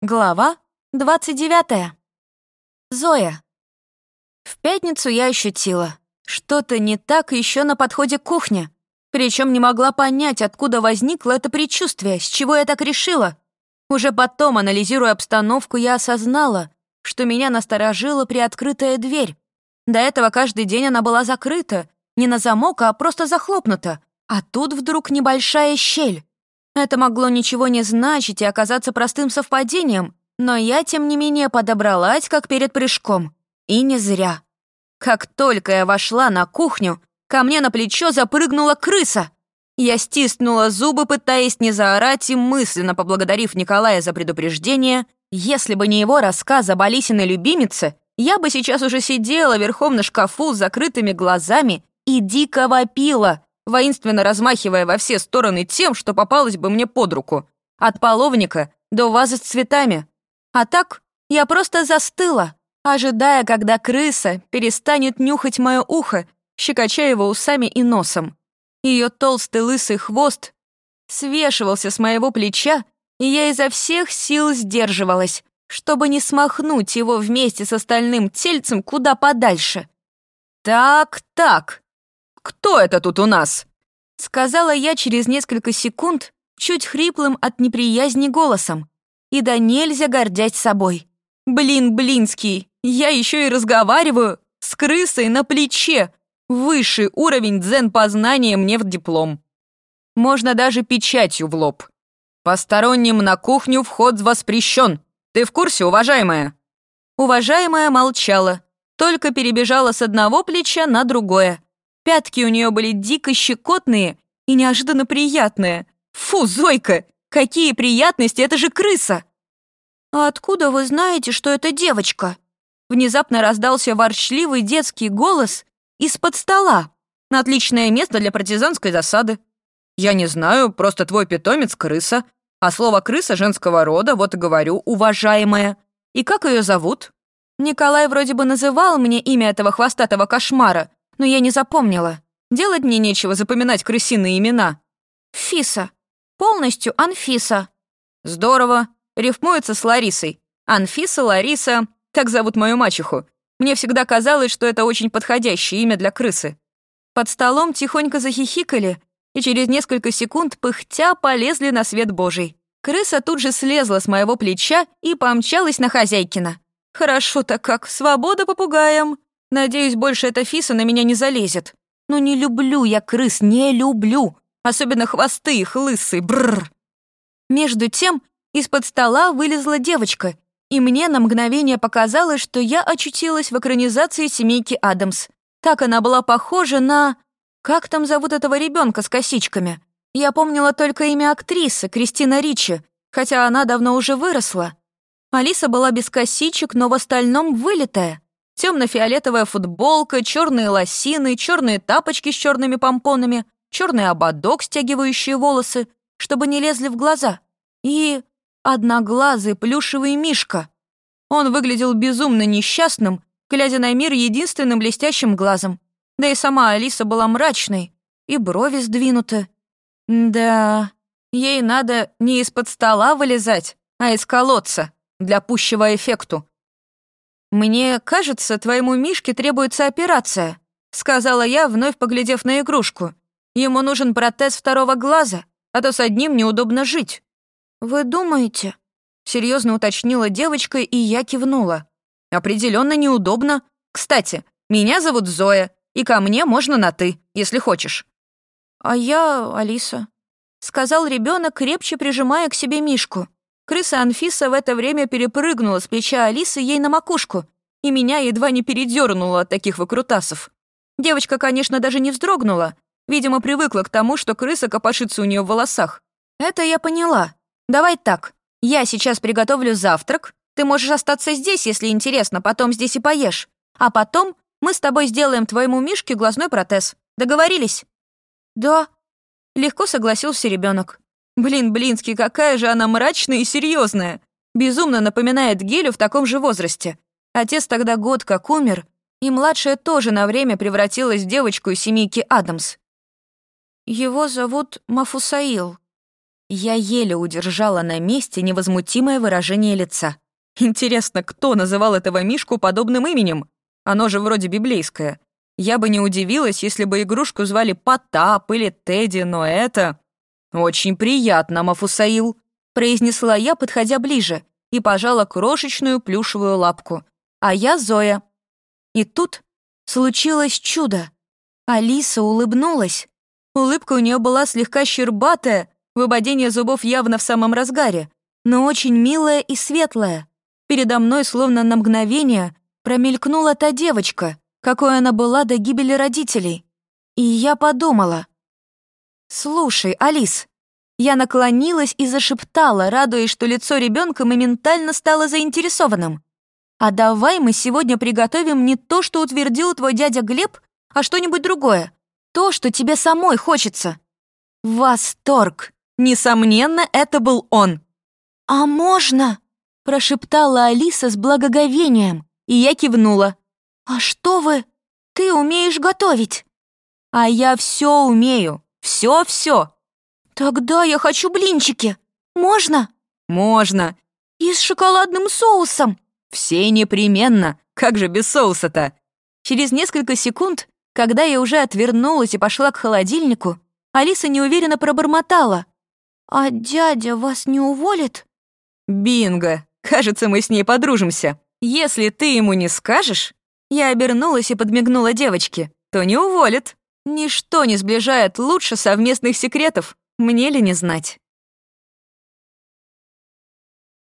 Глава 29. Зоя. В пятницу я ощутила. Что-то не так еще на подходе к кухне. Причем не могла понять, откуда возникло это предчувствие, с чего я так решила. Уже потом, анализируя обстановку, я осознала, что меня насторожила приоткрытая дверь. До этого каждый день она была закрыта, не на замок, а просто захлопнута. А тут вдруг небольшая щель. Это могло ничего не значить и оказаться простым совпадением, но я, тем не менее, подобралась, как перед прыжком. И не зря. Как только я вошла на кухню, ко мне на плечо запрыгнула крыса. Я стиснула зубы, пытаясь не заорать и мысленно поблагодарив Николая за предупреждение. Если бы не его рассказ об Алисиной любимице, я бы сейчас уже сидела верхом на шкафу с закрытыми глазами и дико вопила, воинственно размахивая во все стороны тем, что попалось бы мне под руку. От половника до вазы с цветами. А так я просто застыла, ожидая, когда крыса перестанет нюхать мое ухо, щекоча его усами и носом. Ее толстый лысый хвост свешивался с моего плеча, и я изо всех сил сдерживалась, чтобы не смахнуть его вместе с остальным тельцем куда подальше. «Так, так, «Кто это тут у нас?» Сказала я через несколько секунд, чуть хриплым от неприязни голосом. И да нельзя гордясь собой. Блин, блинский, я еще и разговариваю с крысой на плече. Высший уровень дзен-познания мне в диплом. Можно даже печатью в лоб. Посторонним на кухню вход воспрещен. Ты в курсе, уважаемая? Уважаемая молчала, только перебежала с одного плеча на другое. Пятки у нее были дико щекотные и неожиданно приятные. Фу, Зойка, какие приятности, это же крыса! А откуда вы знаете, что это девочка? Внезапно раздался ворчливый детский голос из-под стола. Отличное место для партизанской засады. Я не знаю, просто твой питомец — крыса. А слово «крыса» женского рода, вот и говорю, уважаемая. И как ее зовут? Николай вроде бы называл мне имя этого хвостатого кошмара, но я не запомнила. Делать мне нечего запоминать крысиные имена. Фиса. Полностью Анфиса. Здорово. Рифмуется с Ларисой. Анфиса, Лариса. Так зовут мою мачеху. Мне всегда казалось, что это очень подходящее имя для крысы. Под столом тихонько захихикали, и через несколько секунд пыхтя полезли на свет божий. Крыса тут же слезла с моего плеча и помчалась на хозяйкина. Хорошо-то как, свобода попугаем. Надеюсь, больше эта фиса на меня не залезет. Но не люблю я крыс, не люблю. Особенно хвосты их лысые, бррр. Между тем, из-под стола вылезла девочка, и мне на мгновение показалось, что я очутилась в экранизации «Семейки Адамс». Так она была похожа на... Как там зовут этого ребенка с косичками? Я помнила только имя актрисы, Кристина Ричи, хотя она давно уже выросла. Алиса была без косичек, но в остальном вылитая. Темно-фиолетовая футболка, черные лосины, черные тапочки с черными помпонами, черный ободок, стягивающий волосы, чтобы не лезли в глаза. И одноглазый плюшевый мишка. Он выглядел безумно несчастным, глядя на мир единственным блестящим глазом. Да и сама Алиса была мрачной, и брови сдвинуты. Да, ей надо не из-под стола вылезать, а из колодца, для пущего эффекту. «Мне кажется, твоему Мишке требуется операция», сказала я, вновь поглядев на игрушку. «Ему нужен протез второго глаза, а то с одним неудобно жить». «Вы думаете?» серьезно уточнила девочка, и я кивнула. Определенно неудобно. Кстати, меня зовут Зоя, и ко мне можно на «ты», если хочешь». «А я Алиса», — сказал ребенок, крепче прижимая к себе Мишку. Крыса Анфиса в это время перепрыгнула с плеча Алисы ей на макушку, и меня едва не передернуло от таких выкрутасов. Девочка, конечно, даже не вздрогнула. Видимо, привыкла к тому, что крыса копошится у нее в волосах. Это я поняла. Давай так. Я сейчас приготовлю завтрак. Ты можешь остаться здесь, если интересно, потом здесь и поешь. А потом мы с тобой сделаем твоему Мишке глазной протез. Договорились? Да. Легко согласился ребенок. Блин, Блинский, какая же она мрачная и серьезная. Безумно напоминает Гелю в таком же возрасте. Отец тогда год как умер, и младшая тоже на время превратилась в девочку из семейки Адамс. Его зовут Мафусаил. Я еле удержала на месте невозмутимое выражение лица. Интересно, кто называл этого Мишку подобным именем? Оно же вроде библейское. Я бы не удивилась, если бы игрушку звали Потап или Тедди, но это... «Очень приятно, Мафусаил», — произнесла я, подходя ближе, и пожала крошечную плюшевую лапку. «А я Зоя». И тут случилось чудо. Алиса улыбнулась. Улыбка у нее была слегка щербатая, выбодение зубов явно в самом разгаре, но очень милая и светлая. Передо мной словно на мгновение промелькнула та девочка, какой она была до гибели родителей. И я подумала. «Слушай, Алис». Я наклонилась и зашептала, радуясь, что лицо ребенка моментально стало заинтересованным. «А давай мы сегодня приготовим не то, что утвердил твой дядя Глеб, а что-нибудь другое. То, что тебе самой хочется». Восторг! Несомненно, это был он. «А можно?» — прошептала Алиса с благоговением, и я кивнула. «А что вы? Ты умеешь готовить?» «А я все умею. Все-все». «Тогда я хочу блинчики. Можно?» «Можно». «И с шоколадным соусом?» «Все непременно. Как же без соуса-то?» Через несколько секунд, когда я уже отвернулась и пошла к холодильнику, Алиса неуверенно пробормотала. «А дядя вас не уволит?» «Бинго! Кажется, мы с ней подружимся. Если ты ему не скажешь, я обернулась и подмигнула девочке. То не уволит. Ничто не сближает лучше совместных секретов. Мне ли не знать?